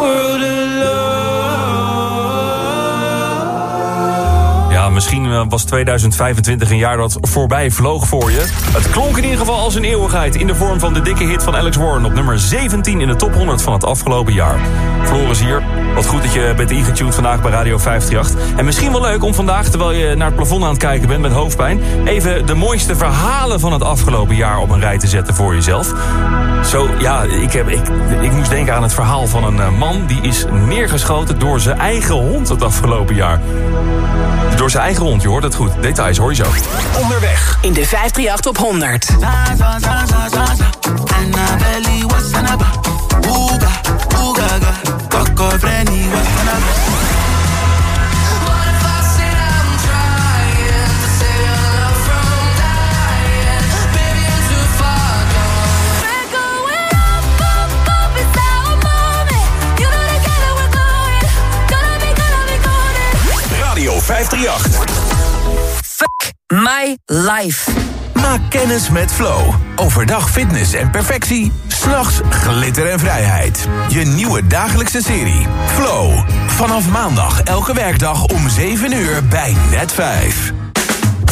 Misschien eh, was 2025 een jaar dat voorbij vloog voor je. Het klonk in ieder geval als een eeuwigheid... in de vorm van de dikke hit van Alex Warren... op nummer 17 in de top 100 van het afgelopen jaar. Floris hier. Wat goed dat je bent ingetuned vandaag bij Radio 538. En misschien wel leuk om vandaag, terwijl je naar het plafond aan het kijken bent met hoofdpijn... even de mooiste verhalen van het afgelopen jaar op een rij te zetten voor jezelf. Zo, ja, ik, heb, ik, ik moest denken aan het verhaal van een eh, man... die is neergeschoten door zijn eigen hond het afgelopen jaar. Door zijn eigen hond, je hoort het goed. Details hoor je zo. Onderweg in de 538 op 100. Radio 538. My life. Maak kennis met Flow. Overdag fitness en perfectie. S'nachts glitter en vrijheid. Je nieuwe dagelijkse serie. Flow. Vanaf maandag elke werkdag om 7 uur bij Net 5.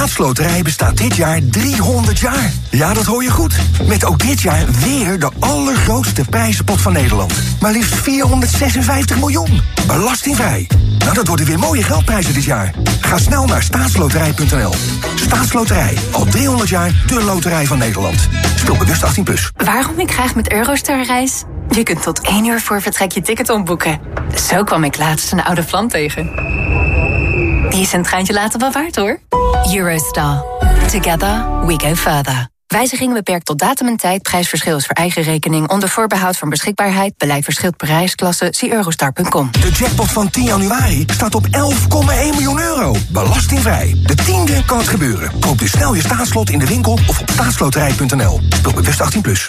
Staatsloterij bestaat dit jaar 300 jaar. Ja, dat hoor je goed. Met ook dit jaar weer de allergrootste prijzenpot van Nederland. Maar liefst 456 miljoen. Belastingvrij. Nou, dat worden weer mooie geldprijzen dit jaar. Ga snel naar staatsloterij.nl. Staatsloterij. Al 300 jaar de loterij van Nederland. Speel bewust 18+. Plus. Waarom ik graag met Eurostar reis? Je kunt tot één uur voor vertrek je ticket omboeken. Zo kwam ik laatst een oude vlam tegen. Die is een treintje later wel waard, hoor. Eurostar. Together we go further. Wijziging beperkt tot datum en tijd. Prijsverschil is voor eigen rekening. Onder voorbehoud van beschikbaarheid. Beleid verschilt per reisklasse. Zie eurostar.com. De jackpot van 10 januari staat op 11,1 miljoen euro. Belastingvrij. De tiende kan het gebeuren. Koop dus snel je staatslot in de winkel of op staatsloterij.nl. Speel bewust 18+. Plus.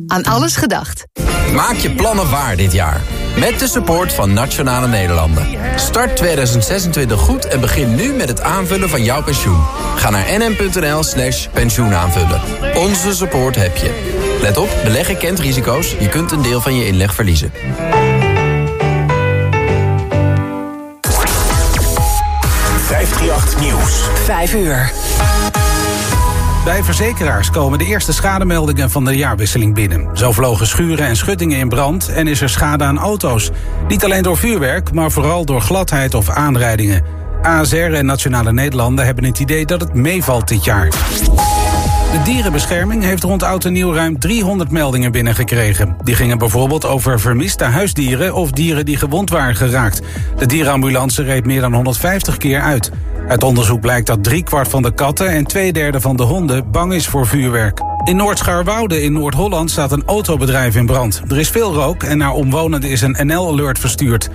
Aan alles gedacht. Maak je plannen waar dit jaar. Met de support van Nationale Nederlanden. Start 2026 goed en begin nu met het aanvullen van jouw pensioen. Ga naar nm.nl slash pensioenaanvullen. Onze support heb je. Let op, beleggen kent risico's. Je kunt een deel van je inleg verliezen. Nieuws. 5 uur. Bij verzekeraars komen de eerste schademeldingen van de jaarwisseling binnen. Zo vlogen schuren en schuttingen in brand en is er schade aan auto's. Niet alleen door vuurwerk, maar vooral door gladheid of aanrijdingen. ASR en Nationale Nederlanden hebben het idee dat het meevalt dit jaar. De dierenbescherming heeft rond oud en nieuw ruim 300 meldingen binnengekregen. Die gingen bijvoorbeeld over vermiste huisdieren of dieren die gewond waren geraakt. De dierenambulance reed meer dan 150 keer uit. Uit onderzoek blijkt dat driekwart van de katten en twee derde van de honden bang is voor vuurwerk. In Noord-Scharwoude in Noord-Holland staat een autobedrijf in brand. Er is veel rook en naar omwonenden is een NL-alert verstuurd.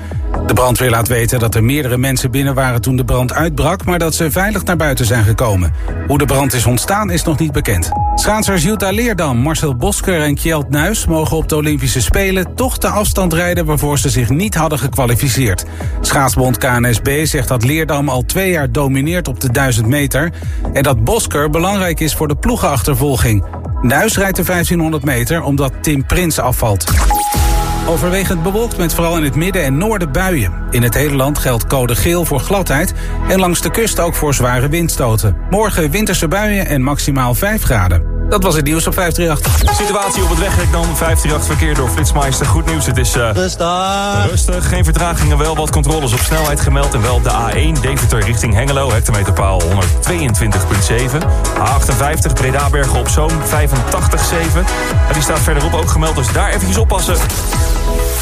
De brandweer laat weten dat er meerdere mensen binnen waren toen de brand uitbrak... maar dat ze veilig naar buiten zijn gekomen. Hoe de brand is ontstaan is nog niet bekend. Schaatsers Jutta Leerdam, Marcel Bosker en Kjeld Nuis... mogen op de Olympische Spelen toch de afstand rijden... waarvoor ze zich niet hadden gekwalificeerd. Schaatsbond KNSB zegt dat Leerdam al twee jaar domineert op de 1000 meter... en dat Bosker belangrijk is voor de ploegenachtervolging. Nuis rijdt de 1500 meter omdat Tim Prins afvalt. Overwegend bewolkt met vooral in het midden en noorden buien. In het hele land geldt code geel voor gladheid... en langs de kust ook voor zware windstoten. Morgen winterse buien en maximaal 5 graden. Dat was het nieuws op 538. Situatie op het wegrek dan. 538 verkeer door Flitsmeister. Goed nieuws, het is uh, rustig. rustig. Geen vertragingen, wel wat controles op snelheid gemeld. En wel op de A1 Deventer richting Hengelo. Hectometerpaal 122.7. A58 Bredabergen op Zoom 85.7. En die staat verderop ook gemeld, dus daar eventjes oppassen.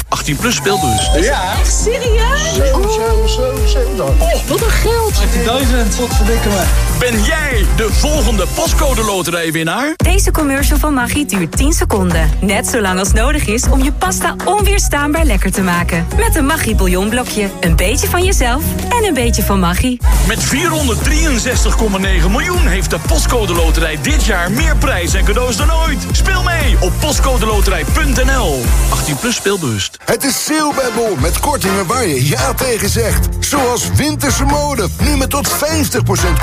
18 plus speelbus. Ja. Echt serieus? 7, 7, 7, 7 dan. Oh, wat een geld. 18.000. Wat verdikken me. Ben jij de volgende postcode loterijwinnaar? Deze commercial van Maggi duurt 10 seconden. Net zo lang als nodig is om je pasta onweerstaanbaar lekker te maken. Met een Maggi bouillonblokje. Een beetje van jezelf en een beetje van Maggi. Met 463,9 miljoen heeft de postcode loterij dit jaar meer prijs en cadeaus dan ooit. Speel mee op postcodeloterij.nl. 18 plus speelbewust. Het is sale bij Bol met kortingen waar je ja tegen zegt. Zoals winterse mode. Nu met tot 50%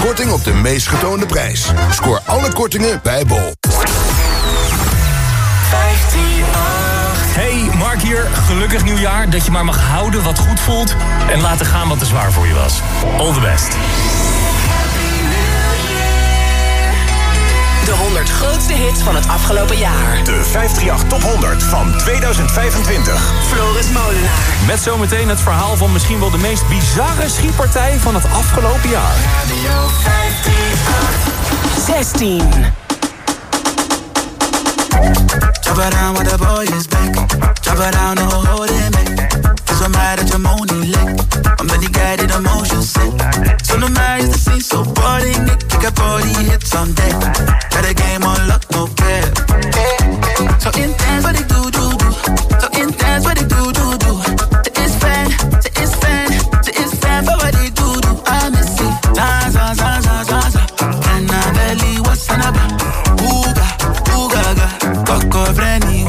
korting op de meest getoonde prijs. Scoor alle kortingen bij Bol. Hey, Mark hier. Gelukkig nieuwjaar. Dat je maar mag houden wat goed voelt. En laten gaan wat te zwaar voor je was. All the best. De 100 grootste hits van het afgelopen jaar. De 538 Top 100 van 2025. Floris Molenaar. Met zometeen het verhaal van misschien wel de meest bizarre schietpartij van het afgelopen jaar. Radio 538. 16. Chop it down with the boy is back. Chop it down, no holding back. Feel so mad at your moaning leg. I'm really guided emotion sick. So no matter the scene, so boring. Kick up all the hits on deck. Got a game on lock, no care. So intense, what it do, do, do. So intense, what it do, do, do. Is fan, is fan, is fan, for what it do, do. I miss it. Zaza, zaza, zaza. And I belly, what's an abba?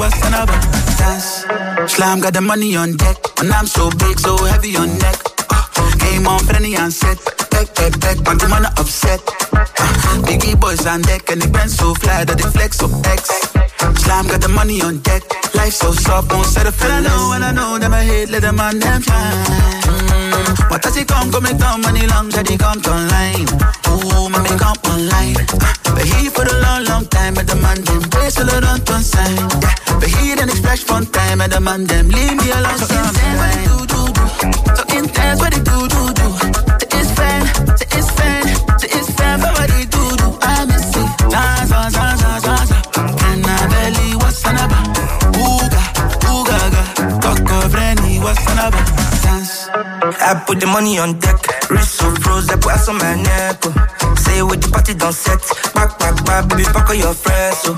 What's? Dance. Slam got the money on deck. And I'm so big, so heavy on neck. Uh, game on Frenny and set. Back, back, back, want the money upset. Uh, biggie boys on deck. And they been so fly that they flex so X. Slam got the money on deck. Life so soft, won't settle for. And I know, and I know that my head let them on them shine. Mm, what does it come, come make down money long, that he come online. Ooh, make up online. Uh, but he for the long, long time, and the man them place a lot on ton sign. Yeah, but he didn't splash fun time, and the man them leave me alone so intense, what do, do, do. So intense, what it do, do, do. Abba? Dance. I put the money on deck. Wrist so froze, I put ice on my neck. Oh. Say with the party don't set. Back, back, back, baby, pack all your friends. Oh.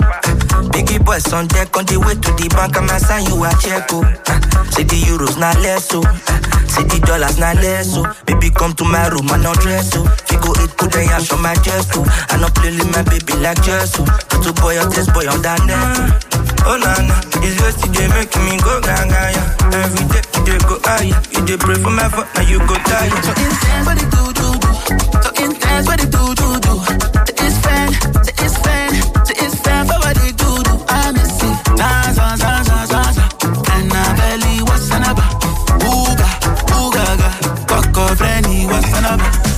Biggie boys on deck, on the way to the bank, I'm sign you a check. Oh. Uh, say the euros not less. Oh. Uh, say the dollars not less. Oh. Baby, come to my room, I no dress. Oh. Figo it, put the ash on my chest. Oh. I no play with my baby like Jess. Oh. Put a boy on this boy on that neck. Oh na na, it's just make me go gaga yeah. Every day you dey go higher, you dey pray for my fuck, now you go die. So intense, what it do, do, do. So intense, what it do, do, do. Is fan, is fan, is fan, for what it do, do. I miss it. Zaza, zaza, zaza. And I belly, what's an abba? Ooga, ooga, ga. Coco, Frenny, what's an abba?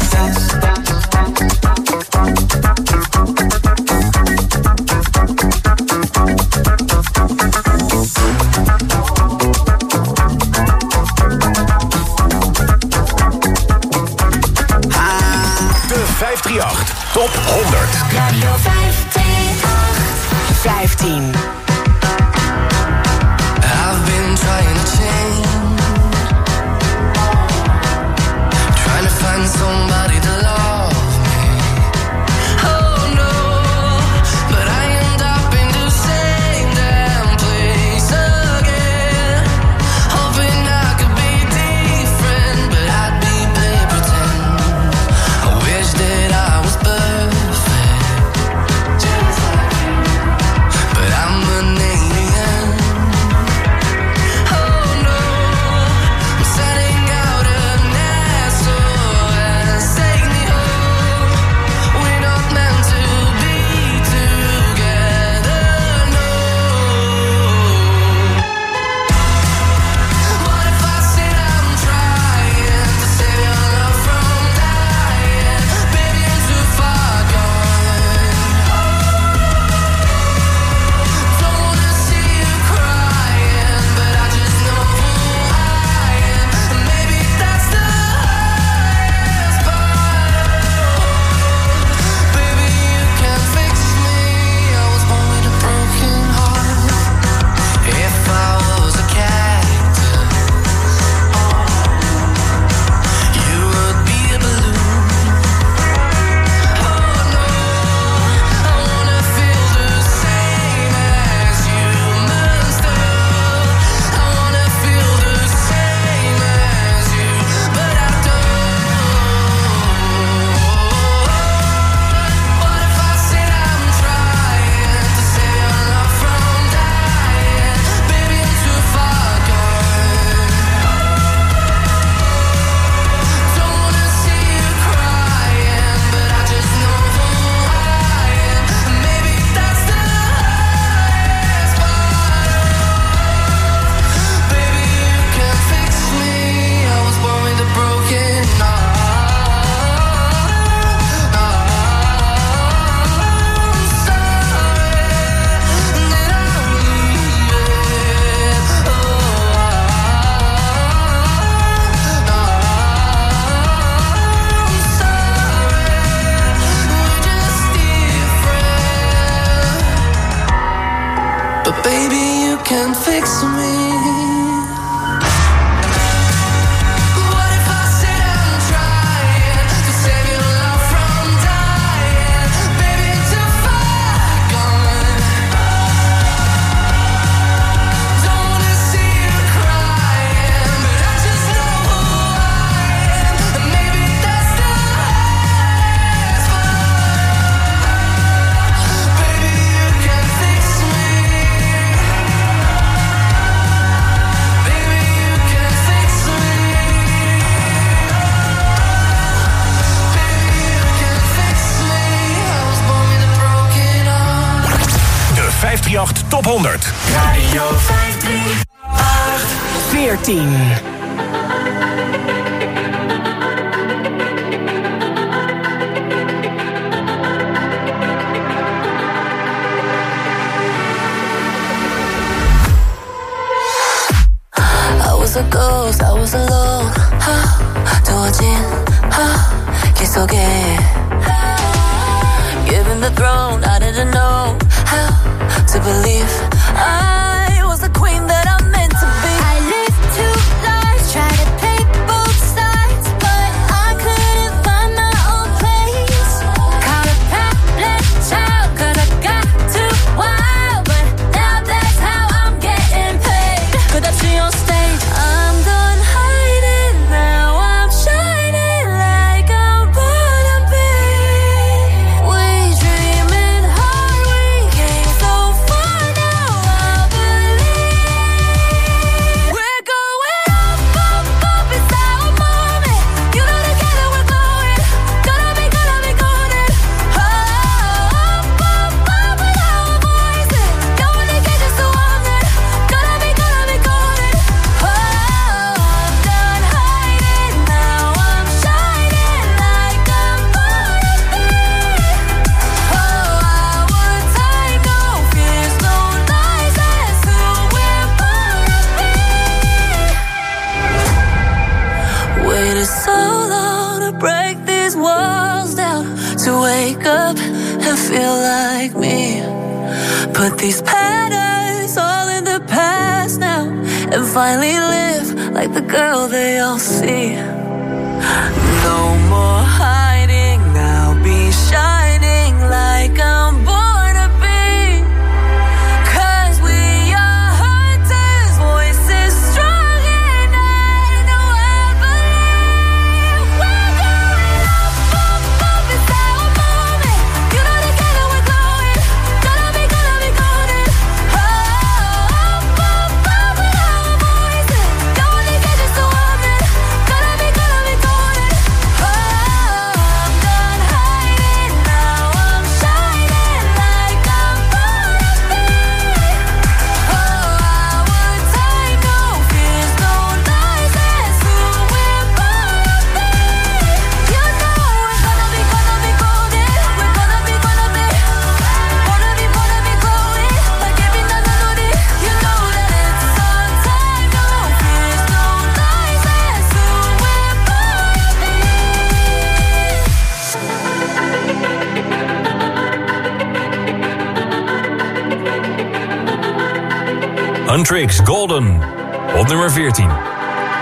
Nummer 14.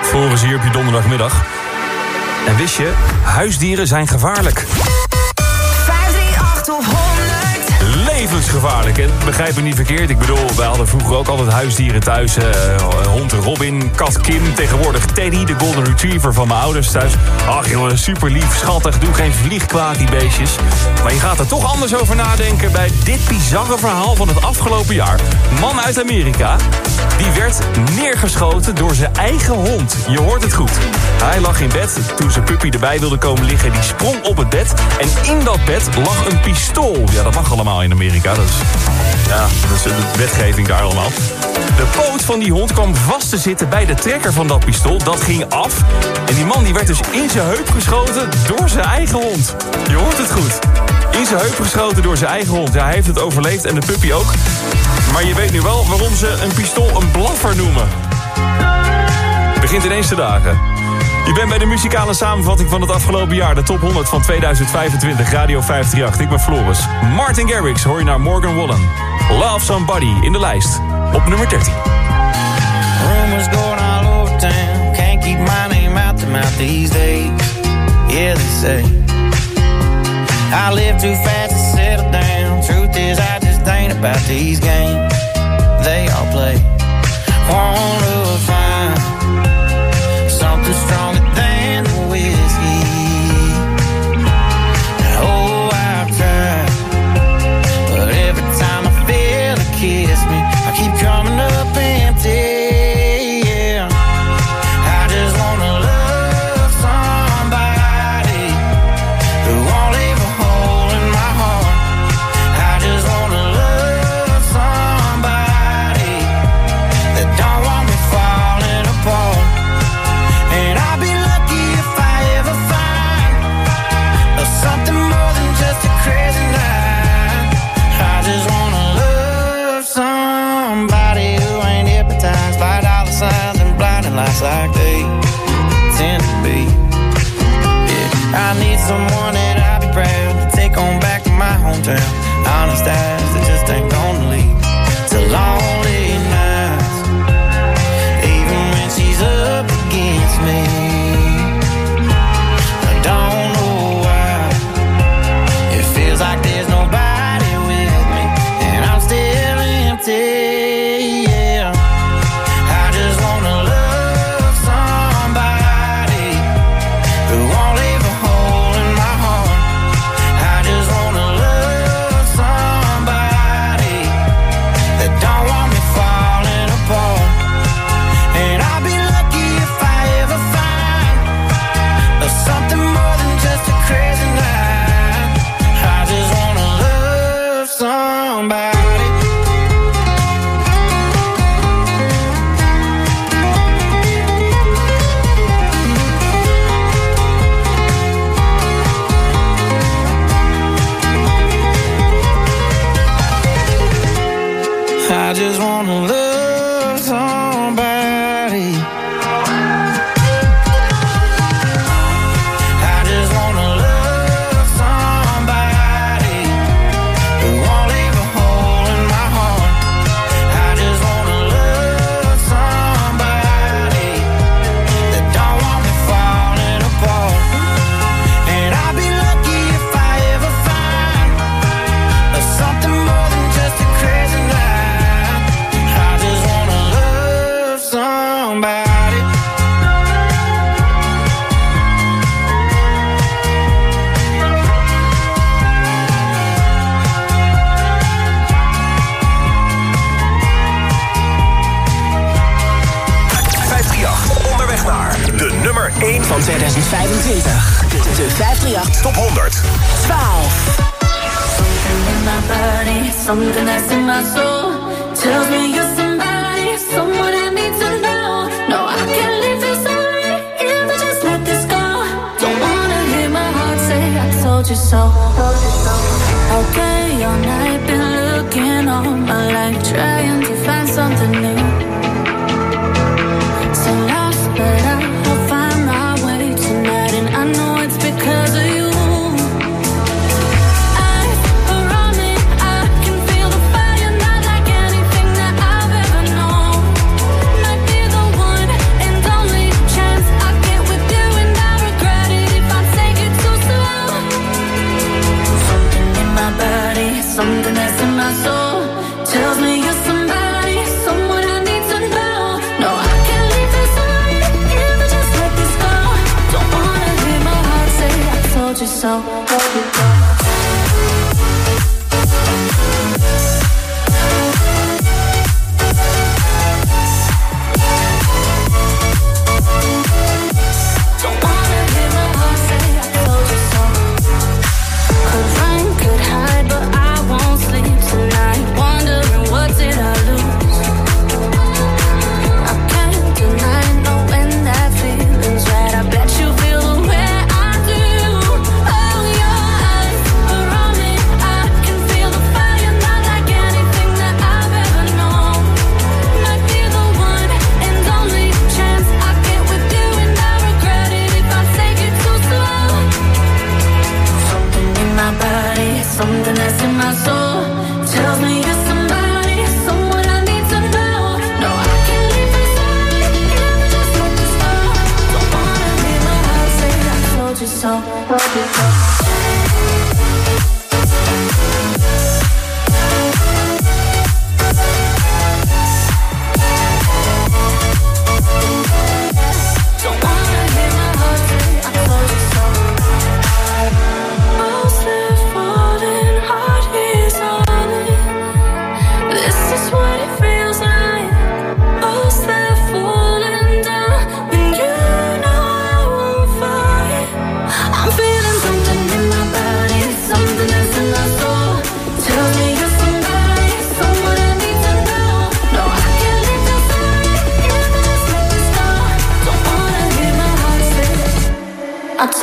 Volgens hier op je donderdagmiddag. En wist je, huisdieren zijn gevaarlijk. Levensgevaarlijk. En begrijp me niet verkeerd. Ik bedoel, wij hadden vroeger ook altijd huisdieren thuis. eh, hond Robin, kat Kim. Tegenwoordig Teddy, de golden retriever van mijn ouders thuis. Ach joh, super lief, schattig. Doe geen vlieg kwaad, die beestjes. Maar je gaat er toch anders over nadenken... bij dit bizarre verhaal van het afgelopen jaar. Man uit Amerika, die werd neergeschoten door zijn eigen hond. Je hoort het goed. Hij lag in bed toen zijn puppy erbij wilde komen liggen. Die sprong op het bed en in dat bed lag een pistool. Ja, dat mag allemaal in Amerika. Dat is, ja, dat is de wetgeving daar allemaal. De poot van die hond kwam vast te zitten bij de trekker van dat pistool. Dat ging af. En die man die werd dus in zijn heup geschoten door zijn eigen hond. Je hoort het goed. In zijn heup geschoten door zijn eigen hond. Ja, hij heeft het overleefd en de puppy ook. Maar je weet nu wel waarom ze een pistool een blaffer noemen. Begint ineens te dagen. Je bent bij de muzikale samenvatting van het afgelopen jaar. De top 100 van 2025, Radio 538. Ik ben Floris. Martin Garrix hoor je naar Morgan Wallen. Love Somebody in de lijst. Op nummer 13. Rumors going all over town. Can't keep my name out the mouth these days. Yeah, they say. I live too fast to settle down. Truth is I just ain't about these games. They all play.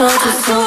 So so. soul.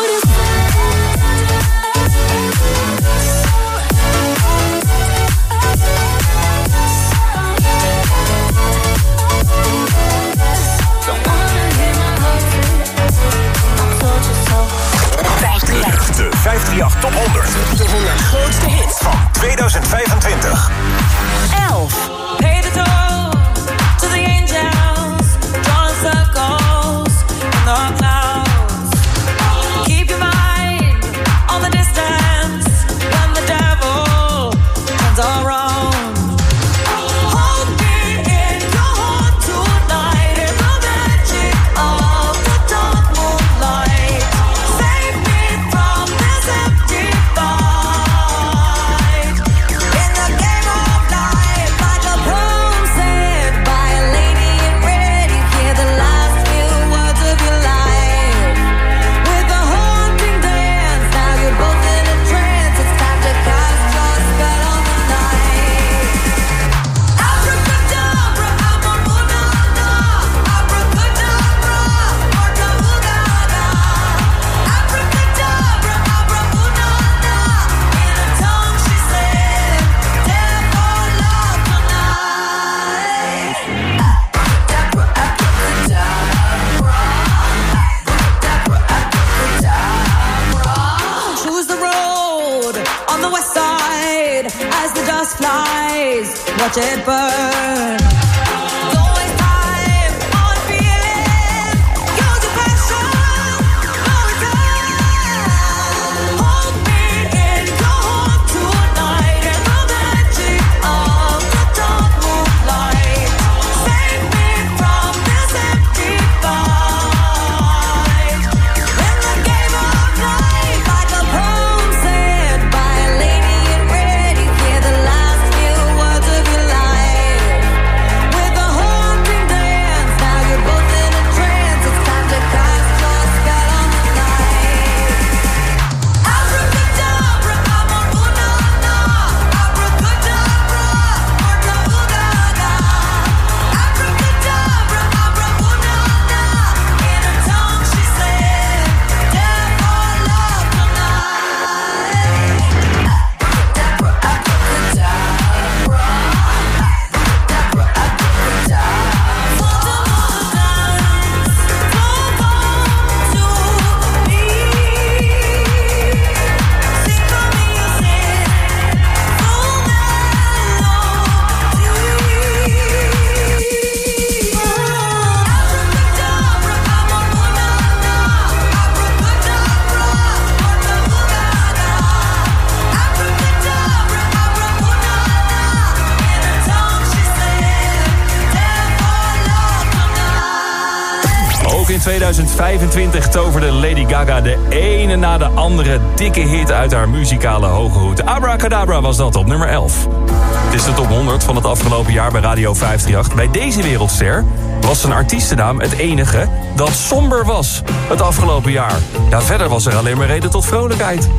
2025 toverde Lady Gaga de ene na de andere dikke hit uit haar muzikale hoge hoed. Abracadabra was dat op nummer 11. Het is de top 100 van het afgelopen jaar bij Radio 538. Bij deze wereldster was zijn artiestennaam het enige dat somber was het afgelopen jaar. Ja, verder was er alleen maar reden tot vrolijkheid.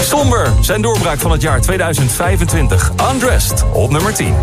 Somber, zijn doorbraak van het jaar 2025. Undressed op nummer 10.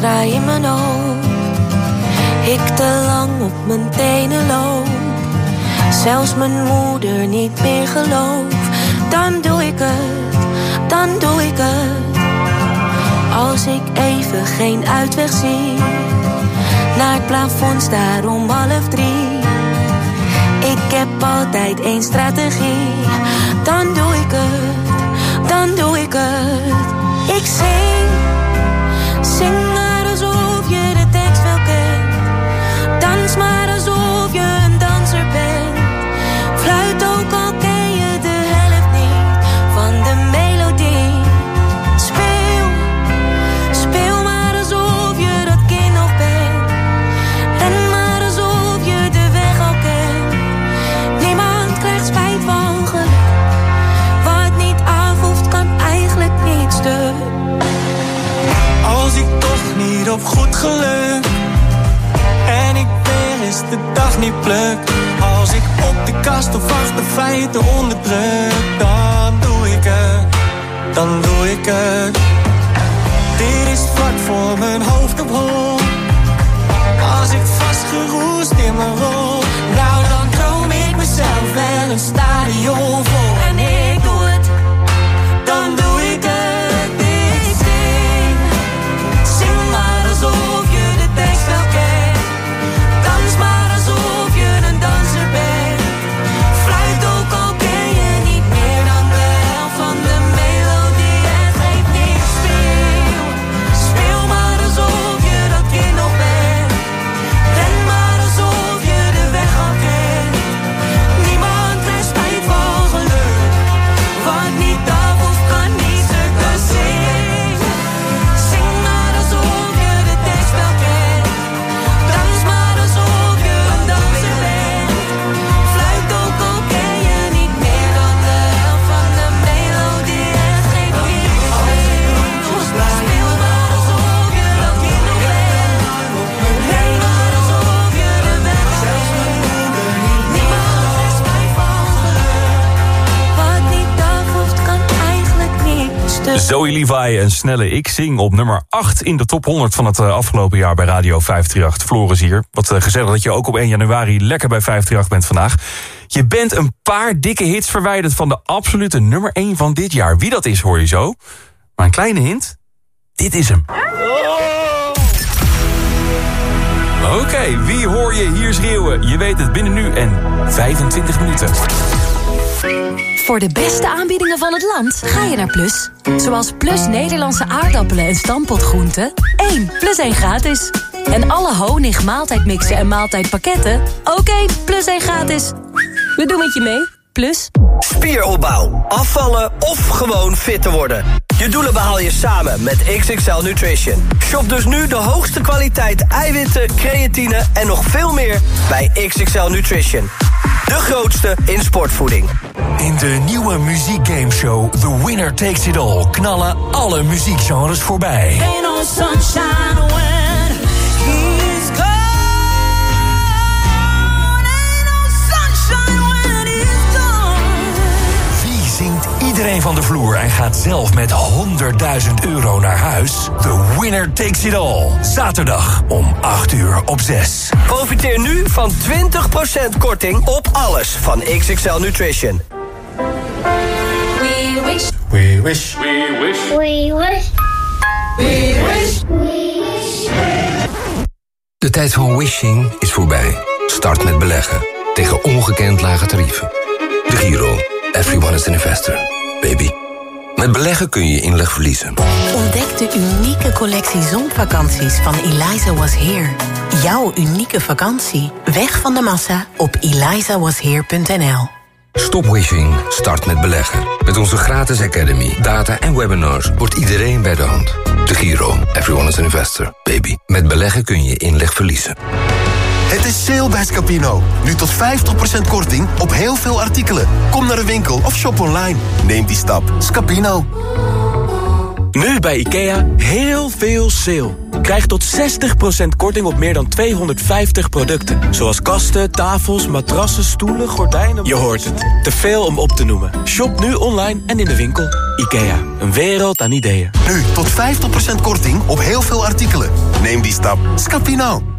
Draai in mijn hoofd, ik te lang op mijn tenen loop, zelfs mijn moeder niet meer geloof, dan doe ik het, dan doe ik het. Als ik even geen uitweg zie, naar het plafond staar om half drie. Ik heb altijd één strategie, dan doe ik het, dan doe ik het. Ik zing. Zing maar alsof je een danser bent. Fluit ook al ken je de helft niet van de melodie. Speel, speel maar alsof je dat kind nog bent. Ren maar alsof je de weg al kent. Niemand krijgt spijt van geluk. Wat niet afhoeft kan eigenlijk niet stuk. Als ik toch niet op goed geluk En eens de dag niet pluk. Als ik op de kast of achter feiten onderdruk Dan doe ik het, dan doe ik het. Dit is vlak voor mijn hoofd op hol. Als ik vastgeroest in mijn rol Nou dan droom ik mezelf wel een stadion vol. En ik doe Zoe Levi en Snelle Ik Zing op nummer 8 in de top 100 van het eh, afgelopen jaar bij Radio 538. Floris hier. Wat eh, gezellig dat je ook op 1 januari lekker bij 538 bent vandaag. Je bent een paar dikke hits verwijderd van de absolute nummer 1 van dit jaar. Wie dat is hoor je zo. Maar een kleine hint. Dit is hem. Oké, wie hoor je hier schreeuwen? Je weet het binnen nu en 25 minuten. Voor de beste aanbiedingen van het land ga je naar Plus. Zoals Plus Nederlandse aardappelen en stampotgroenten. 1 plus 1 gratis. En alle honig, maaltijdmixen en maaltijdpakketten. Oké, plus 1 gratis. We doen het je mee. Plus. Spieropbouw, afvallen of gewoon fit te worden. Je doelen behaal je samen met XXL Nutrition. Shop dus nu de hoogste kwaliteit eiwitten, creatine en nog veel meer bij XXL Nutrition. De grootste in sportvoeding. In de nieuwe muziekgameshow The Winner Takes It All knallen alle muziekgenres voorbij. Ain't no sunshine when iedereen van de vloer en gaat zelf met 100.000 euro naar huis? The Winner Takes It All. Zaterdag om 8 uur op 6. Profiteer nu van 20% korting op alles van XXL Nutrition. We wish. We wish. We wish. We wish. We wish. De tijd van wishing is voorbij. Start met beleggen. Tegen ongekend lage tarieven. De Giro. Everyone is an investor. Baby. Met beleggen kun je inleg verliezen. Ontdek de unieke collectie zonvakanties van Eliza Was Here. Jouw unieke vakantie. Weg van de massa op elizawasheer.nl Stop wishing. Start met beleggen. Met onze gratis academy, data en webinars wordt iedereen bij de hand. De Giro. Everyone is an investor. Baby. Met beleggen kun je inleg verliezen. Het is sale bij Scapino. Nu tot 50% korting op heel veel artikelen. Kom naar de winkel of shop online. Neem die stap. Scapino. Nu bij IKEA heel veel sale. Krijg tot 60% korting op meer dan 250 producten. Zoals kasten, tafels, matrassen, stoelen, gordijnen... Je hoort het. Te veel om op te noemen. Shop nu online en in de winkel. IKEA. Een wereld aan ideeën. Nu tot 50% korting op heel veel artikelen. Neem die stap. Scapino.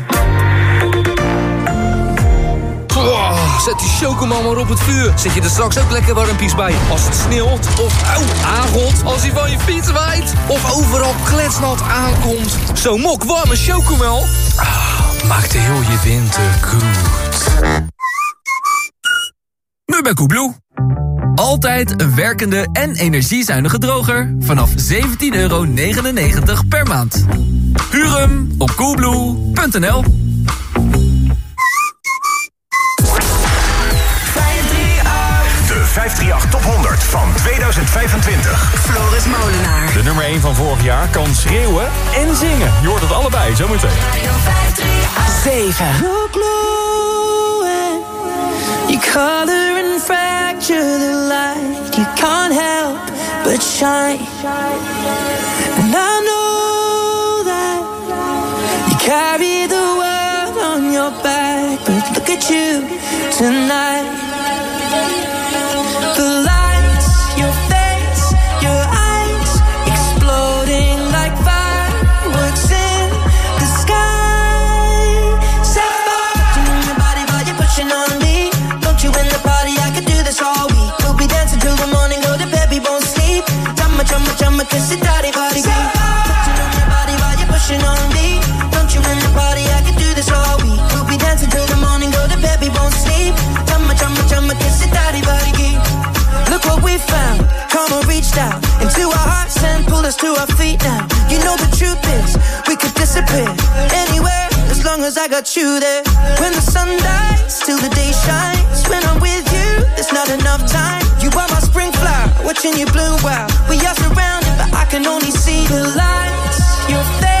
zet die chocomel maar op het vuur. Zet je er straks ook lekker warmpies bij. Als het sneeuwt of auw, aangot. Als hij van je fiets waait. Of overal kletsnat aankomt. Zo'n mok warme chocomel. Ah, maakt heel je winter goed. Nu bij Koebloe. Altijd een werkende en energiezuinige droger vanaf 17,99 euro per maand. Huur hem op koebloe.nl. 538 Top 100 van 2025. Floris Molenaar. De nummer 1 van vorig jaar kan schreeuwen en zingen. Je hoort het allebei, zometeen. 7. You color and fracture the light. You can't help but shine. And I know that you carry the world on your back. But look at you tonight. I'ma kiss your daddy body. So Touching on your body while you're pushing on me. Don't you in the party? I can do this all week. We'll be dancing till the morning, go to bed, we won't sleep. Chumma, chumma, chumma, kiss your daddy body. Look what we found. Karma reached out into our hearts and pulled us to our feet now. You know the truth is, we could disappear anywhere as long as I got you there. When the sun dies, till the day shines. When I'm with you, there's not enough time. You are my spring flower, watching you bloom wild. We are surrounded but I can only see the lights. Your face.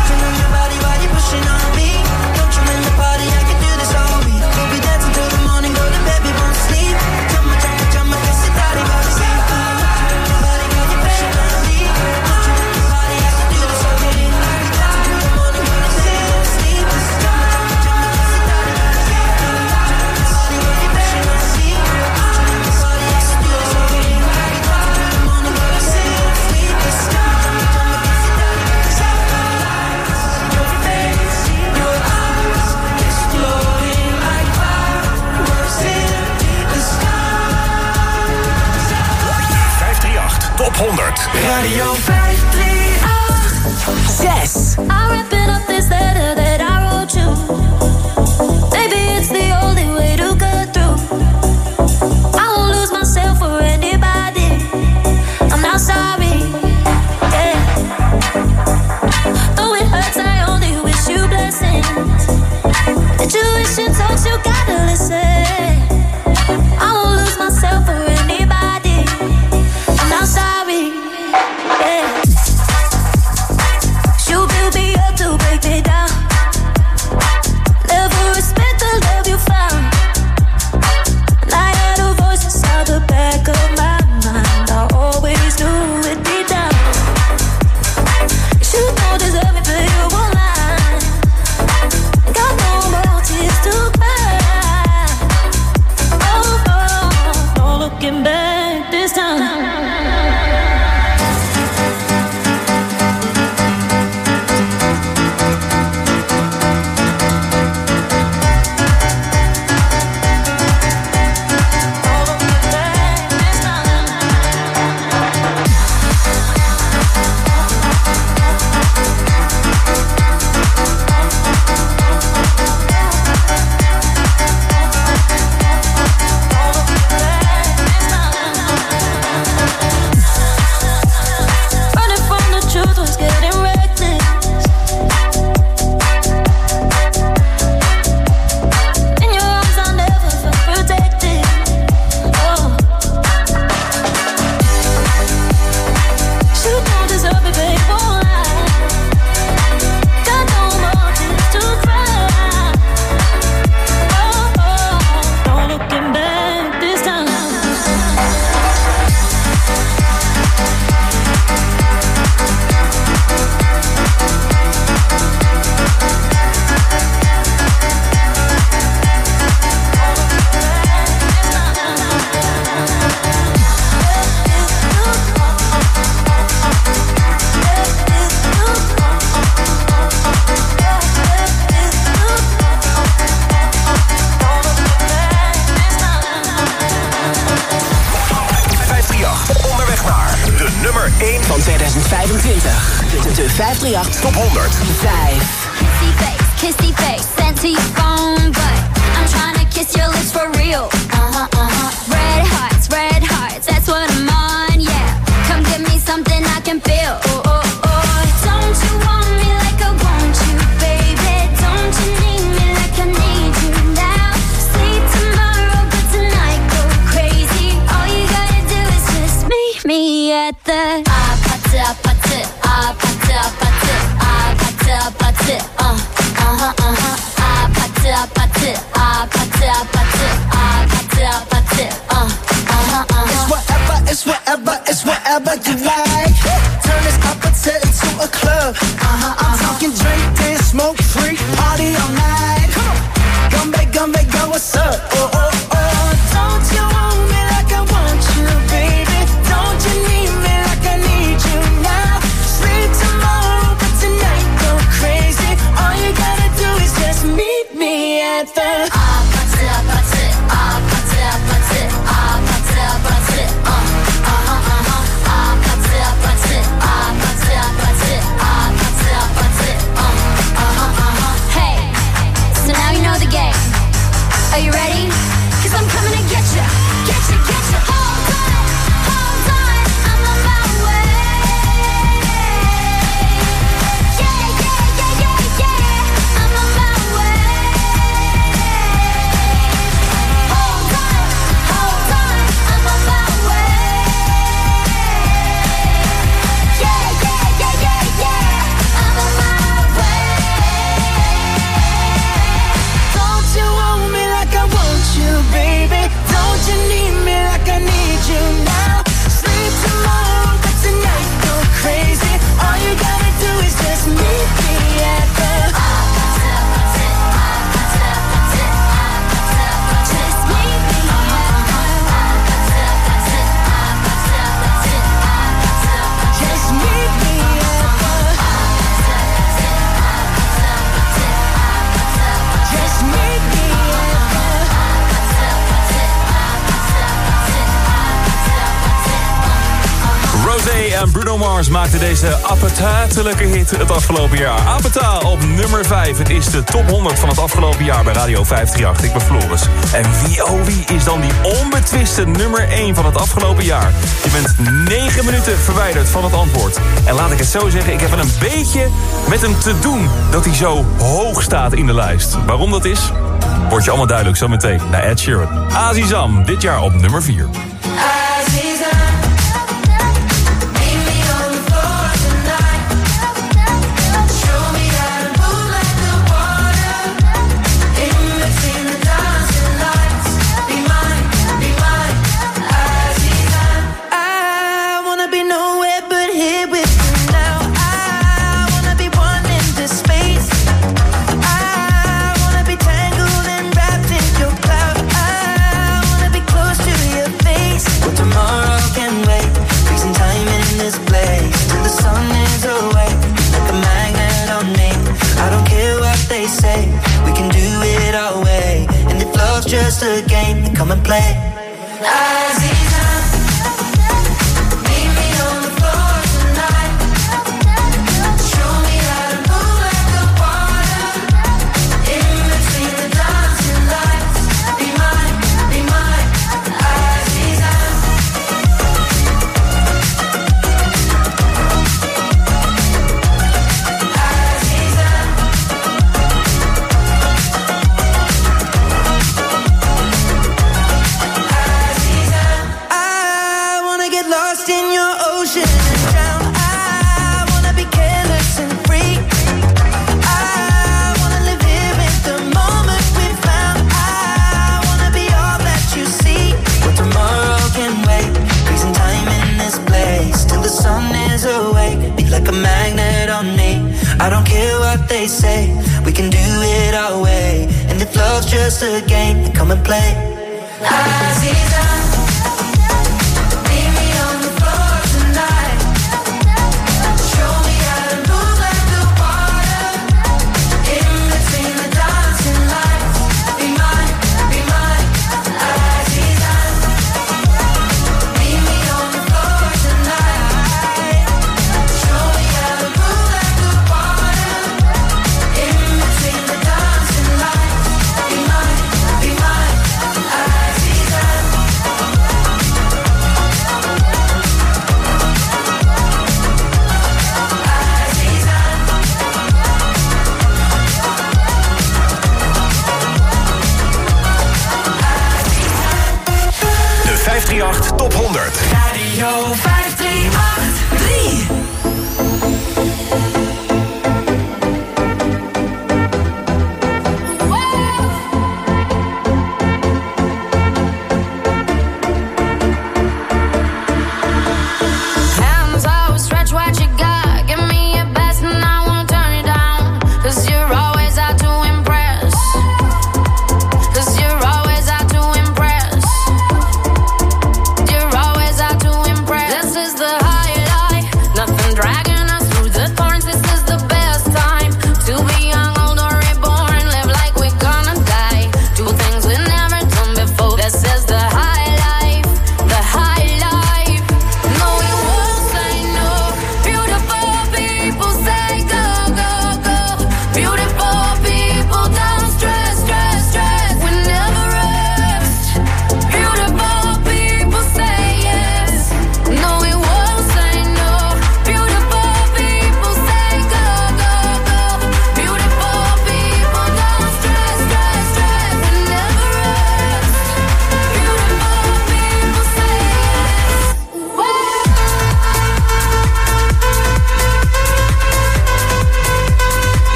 Radio 5 deze appetatelijke hit het afgelopen jaar. Appeta op nummer 5. Het is de top 100 van het afgelopen jaar bij Radio 538. Ik ben Floris. En wie oh wie is dan die onbetwiste nummer 1 van het afgelopen jaar? Je bent 9 minuten verwijderd van het antwoord. En laat ik het zo zeggen, ik heb wel een beetje met hem te doen... dat hij zo hoog staat in de lijst. Waarom dat is, wordt je allemaal duidelijk zo meteen. Bij Ed Sheeran. Azizam, dit jaar op nummer 4. come and play.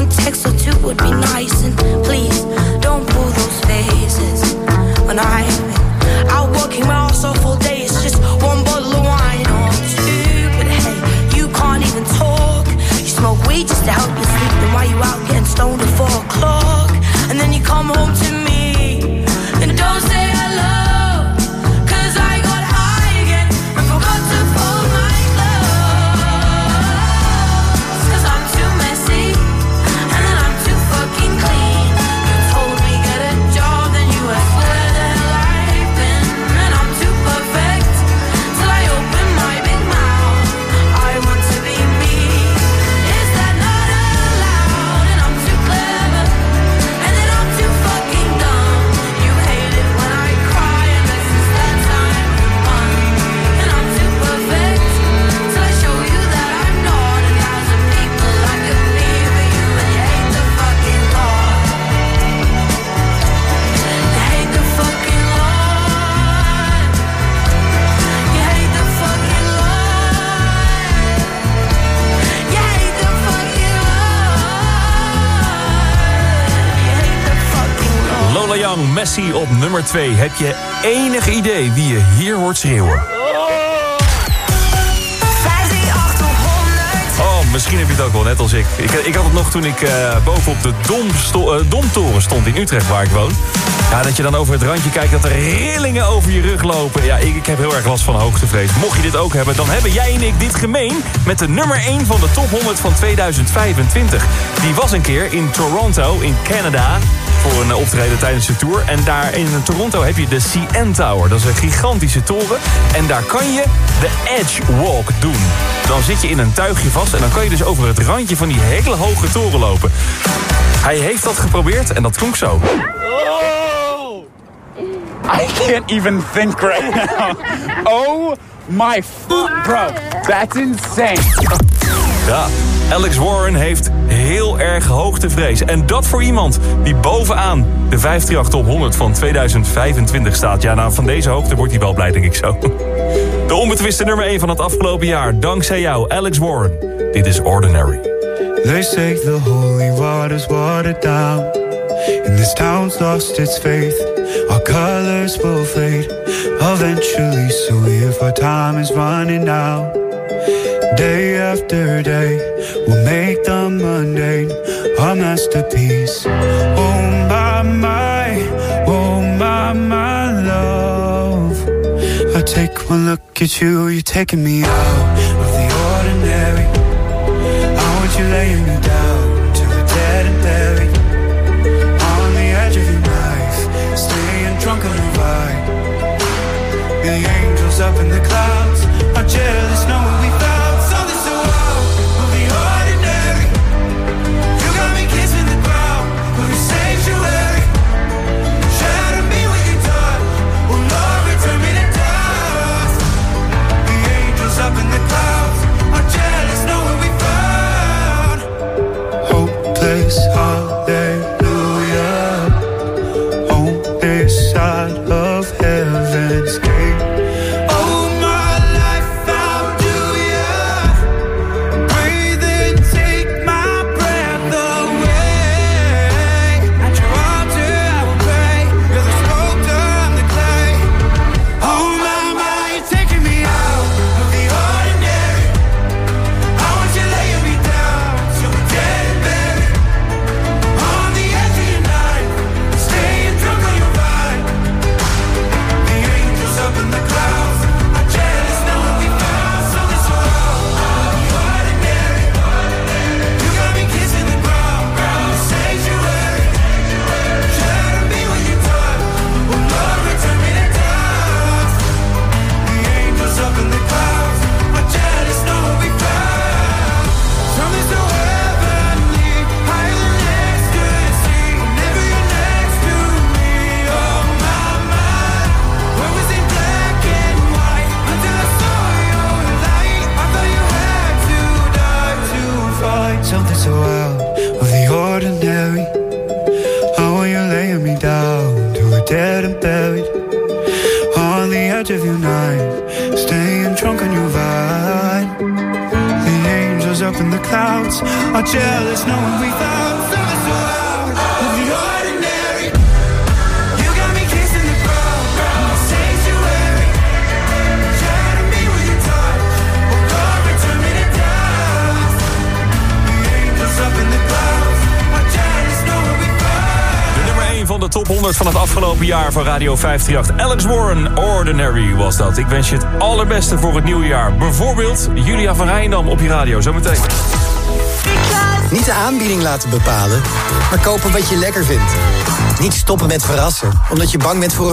One text or two would be nice. And please don't pull those faces. When I've Messi op nummer 2. Heb je enig idee wie je hier hoort schreeuwen? Oh, misschien heb je het ook wel, net als ik. Ik, ik had het nog toen ik eh, bovenop de Domsto- eh, Domtoren stond in Utrecht, waar ik woon. Ja, dat je dan over het randje kijkt, dat er rillingen over je rug lopen. Ja, ik, ik heb heel erg last van hoogtevrees. Mocht je dit ook hebben, dan hebben jij en ik dit gemeen... met de nummer 1 van de top 100 van 2025. Die was een keer in Toronto, in Canada voor een optreden tijdens de tour. En daar in Toronto heb je de CN Tower. Dat is een gigantische toren. En daar kan je de Edge Walk doen. Dan zit je in een tuigje vast en dan kan je dus over het randje van die hele hoge toren lopen. Hij heeft dat geprobeerd en dat klonk zo. I can't even think right now. Oh my f- bro, that's insane. Ja, Alex Warren heeft heel erg hoogtevrees. En dat voor iemand die bovenaan de 538 top 100 van 2025 staat. Ja, nou, van deze hoogte wordt hij wel blij, denk ik zo. De onbetwiste nummer 1 van het afgelopen jaar. Dankzij jou, Alex Warren. Dit is Ordinary. They say the holy water's watered down, and this town's lost its faith. Our colors will fade eventually. So if our time is running out, day after day, we'll make the mundane our masterpiece. Oh my my, oh my my love. I take one look at you, you're taking me out of the ordinary. I want you laying me down van Radio 538, Alex Warren. Ordinary was dat. Ik wens je het allerbeste voor het nieuwe jaar. Bijvoorbeeld Julia van Rijndam op je radio, zometeen. Niet de aanbieding laten bepalen, maar kopen wat je lekker vindt. Niet stoppen met verrassen, omdat je bang bent voor een